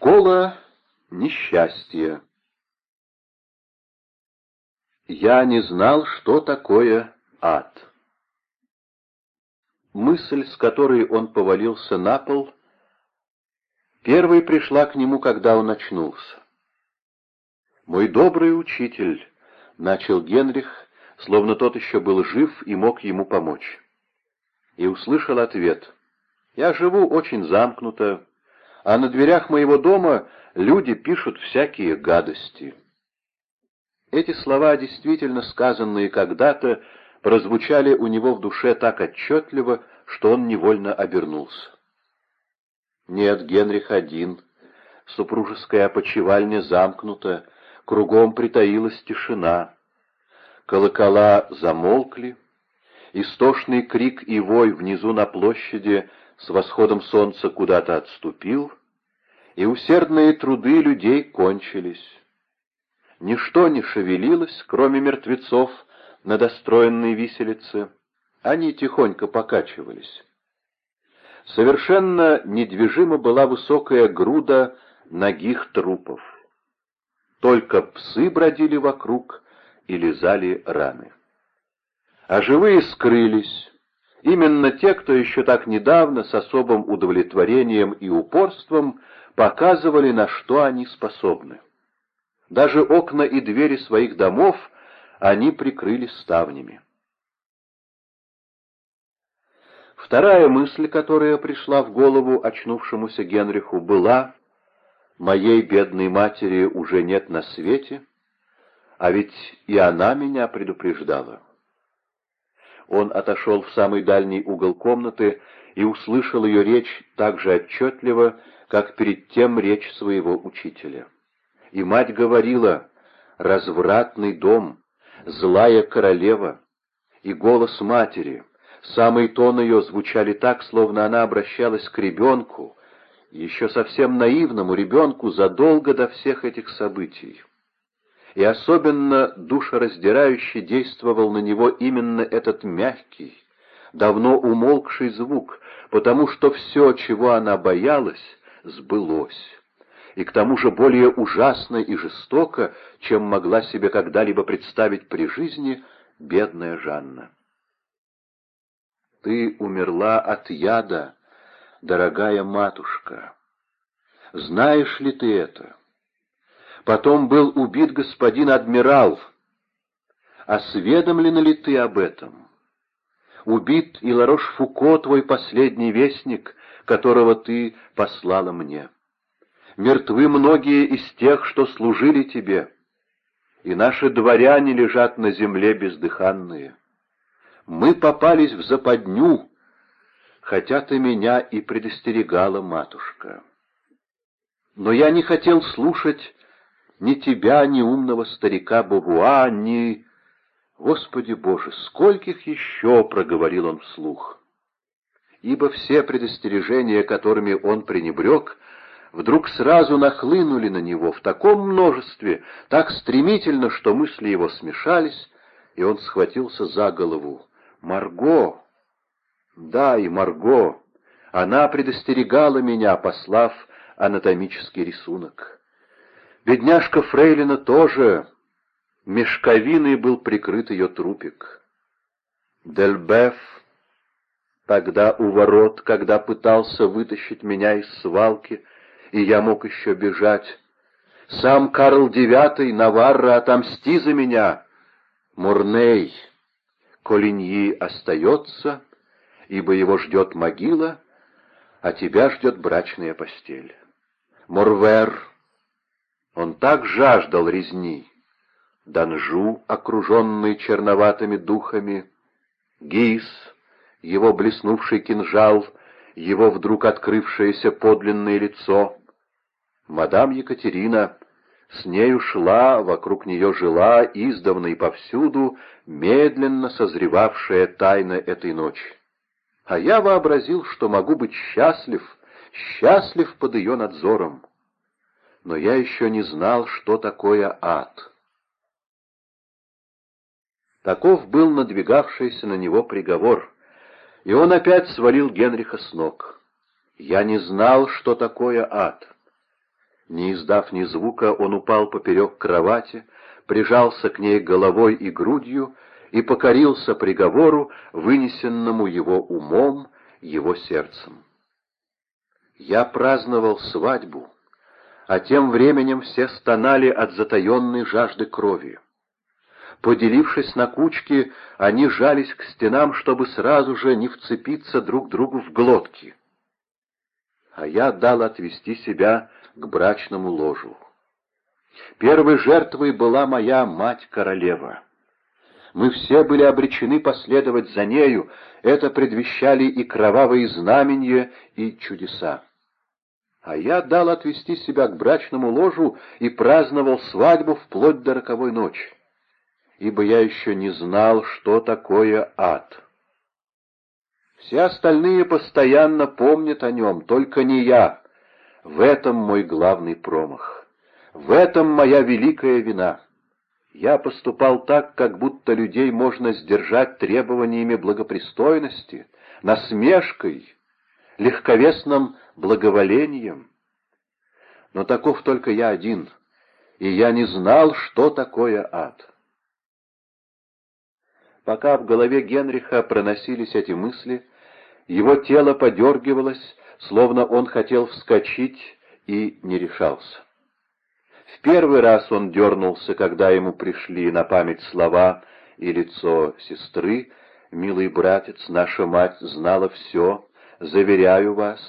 Школа несчастья Я не знал, что такое ад. Мысль, с которой он повалился на пол, первой пришла к нему, когда он очнулся. «Мой добрый учитель», — начал Генрих, словно тот еще был жив и мог ему помочь. И услышал ответ. «Я живу очень замкнуто, а на дверях моего дома люди пишут всякие гадости». Эти слова, действительно сказанные когда-то, прозвучали у него в душе так отчетливо, что он невольно обернулся. Нет, Генрих один, супружеская опочивальня замкнута, кругом притаилась тишина. Колокола замолкли, истошный крик и вой внизу на площади с восходом солнца куда-то отступил, и усердные труды людей кончились. Ничто не шевелилось, кроме мертвецов, на достроенной виселице. Они тихонько покачивались. Совершенно недвижима была высокая груда ногих трупов. Только псы бродили вокруг и лизали раны. А живые скрылись. Именно те, кто еще так недавно с особым удовлетворением и упорством показывали, на что они способны. Даже окна и двери своих домов они прикрыли ставнями. Вторая мысль, которая пришла в голову очнувшемуся Генриху, была «Моей бедной матери уже нет на свете, а ведь и она меня предупреждала». Он отошел в самый дальний угол комнаты и услышал ее речь так же отчетливо, как перед тем речь своего учителя. И мать говорила «развратный дом, злая королева», и голос матери, самый тон ее звучали так, словно она обращалась к ребенку, еще совсем наивному ребенку задолго до всех этих событий. И особенно душераздирающе действовал на него именно этот мягкий, давно умолкший звук, потому что все, чего она боялась, сбылось и к тому же более ужасно и жестоко, чем могла себе когда-либо представить при жизни бедная Жанна. «Ты умерла от яда, дорогая матушка. Знаешь ли ты это? Потом был убит господин адмирал. Осведомлена ли ты об этом? Убит и Ларош-Фуко, твой последний вестник, которого ты послала мне». Мертвы многие из тех, что служили тебе, и наши дворяне лежат на земле бездыханные. Мы попались в западню, хотя ты меня и предостерегала, матушка. Но я не хотел слушать ни тебя, ни умного старика Бабуа, ни... Господи Боже, скольких еще, — проговорил он вслух. Ибо все предостережения, которыми он пренебрег, — вдруг сразу нахлынули на него в таком множестве, так стремительно, что мысли его смешались, и он схватился за голову. «Марго!» «Да, и Марго!» Она предостерегала меня, послав анатомический рисунок. Бедняжка Фрейлина тоже. Мешковиной был прикрыт ее трупик. Дельбеф тогда у ворот, когда пытался вытащить меня из свалки, и я мог еще бежать. Сам Карл Девятый, Наварра, отомсти за меня. Мурней, Колиньи остается, ибо его ждет могила, а тебя ждет брачная постель. Мурвер, он так жаждал резни. Данжу, окруженный черноватыми духами, Гис, его блеснувший кинжал, его вдруг открывшееся подлинное лицо — Мадам Екатерина с нею шла, вокруг нее жила, издавна и повсюду, медленно созревавшая тайна этой ночи. А я вообразил, что могу быть счастлив, счастлив под ее надзором. Но я еще не знал, что такое ад. Таков был надвигавшийся на него приговор, и он опять свалил Генриха с ног. Я не знал, что такое ад. Не издав ни звука, он упал поперек кровати, прижался к ней головой и грудью и покорился приговору, вынесенному его умом, его сердцем. Я праздновал свадьбу, а тем временем все стонали от затаенной жажды крови. Поделившись на кучки, они жались к стенам, чтобы сразу же не вцепиться друг другу в глотки. А я дал отвести себя к брачному ложу. Первой жертвой была моя мать-королева. Мы все были обречены последовать за нею, это предвещали и кровавые знамения, и чудеса. А я дал отвести себя к брачному ложу и праздновал свадьбу вплоть до роковой ночи ибо я еще не знал, что такое ад. Все остальные постоянно помнят о нем, только не я. В этом мой главный промах. В этом моя великая вина. Я поступал так, как будто людей можно сдержать требованиями благопристойности, насмешкой, легковесным благоволением. Но таков только я один, и я не знал, что такое ад. Пока в голове Генриха проносились эти мысли, его тело подергивалось, словно он хотел вскочить и не решался. В первый раз он дернулся, когда ему пришли на память слова и лицо сестры, «Милый братец, наша мать знала все, заверяю вас,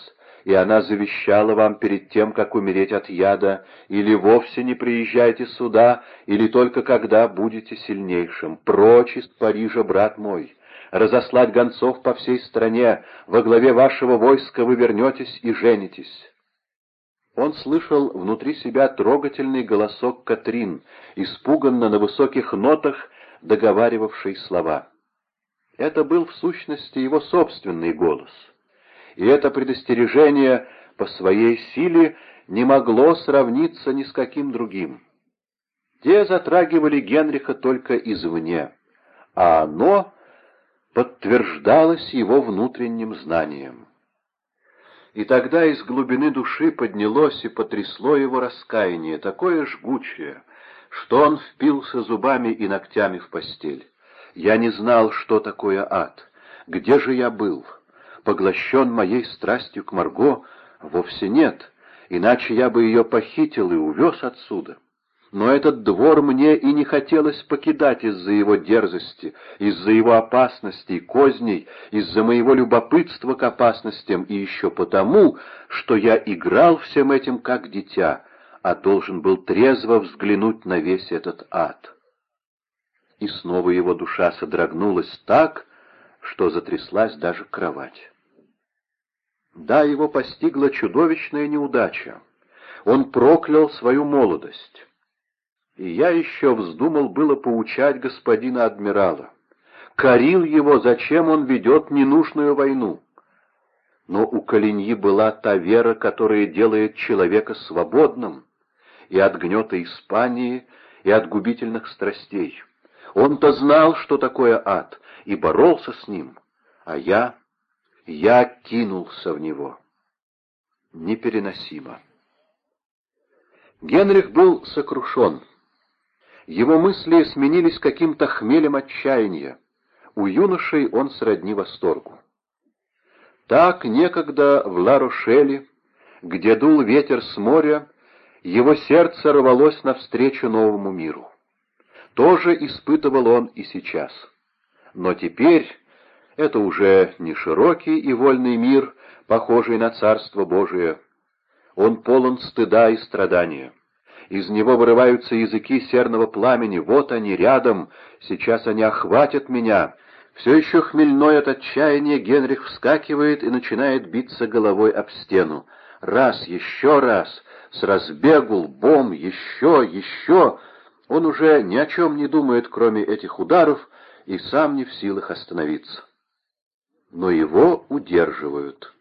и она завещала вам перед тем, как умереть от яда, или вовсе не приезжайте сюда, или только когда будете сильнейшим. Прочь из Парижа, брат мой, разослать гонцов по всей стране, во главе вашего войска вы вернетесь и женитесь». Он слышал внутри себя трогательный голосок Катрин, испуганно на высоких нотах договаривавший слова. Это был в сущности его собственный голос — и это предостережение по своей силе не могло сравниться ни с каким другим. Те затрагивали Генриха только извне, а оно подтверждалось его внутренним знанием. И тогда из глубины души поднялось и потрясло его раскаяние, такое жгучее, что он впился зубами и ногтями в постель. Я не знал, что такое ад. Где же я был? Поглощен моей страстью к Марго, вовсе нет, иначе я бы ее похитил и увез отсюда. Но этот двор мне и не хотелось покидать из-за его дерзости, из-за его опасностей, козней, из-за моего любопытства к опасностям и еще потому, что я играл всем этим как дитя, а должен был трезво взглянуть на весь этот ад. И снова его душа содрогнулась так, что затряслась даже кровать. Да, его постигла чудовищная неудача. Он проклял свою молодость. И я еще вздумал было поучать господина адмирала. Корил его, зачем он ведет ненужную войну. Но у Калиньи была та вера, которая делает человека свободным и от гнета Испании, и от губительных страстей. Он-то знал, что такое ад, и боролся с ним, а я я кинулся в него. Непереносимо. Генрих был сокрушен. Его мысли сменились каким-то хмелем отчаяния. У юношей он сродни восторгу. Так некогда в Ла-Рошеле, где дул ветер с моря, его сердце рвалось навстречу новому миру. Тоже испытывал он и сейчас. Но теперь это уже не широкий и вольный мир, похожий на Царство Божие. Он полон стыда и страдания. Из него вырываются языки серного пламени. Вот они рядом, сейчас они охватят меня. Все еще хмельной от отчаяния Генрих вскакивает и начинает биться головой об стену. Раз, еще раз, с разбегу, лбом, еще, еще. Он уже ни о чем не думает, кроме этих ударов, и сам не в силах остановиться но его удерживают.